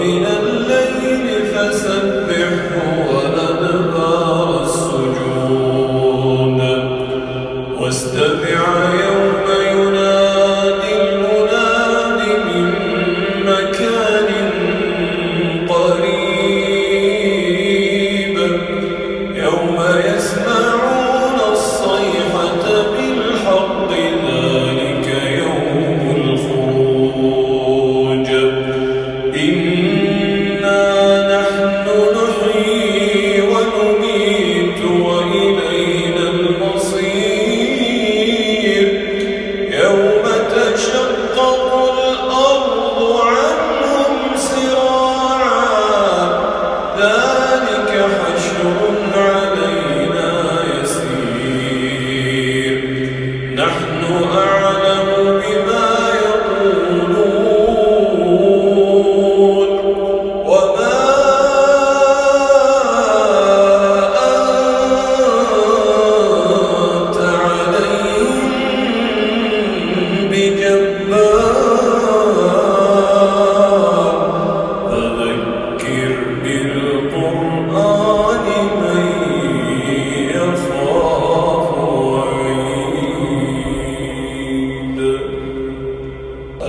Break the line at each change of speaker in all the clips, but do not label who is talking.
من نحن أعلم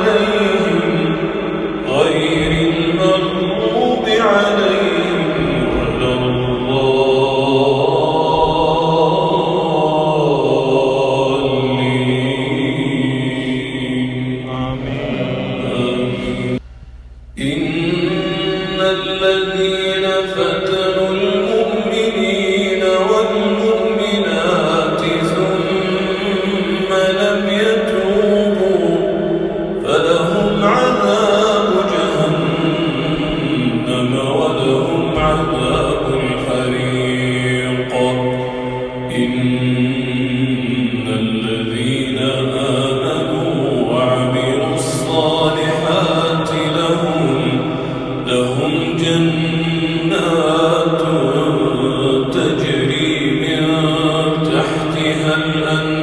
الذي أيها الأنبياء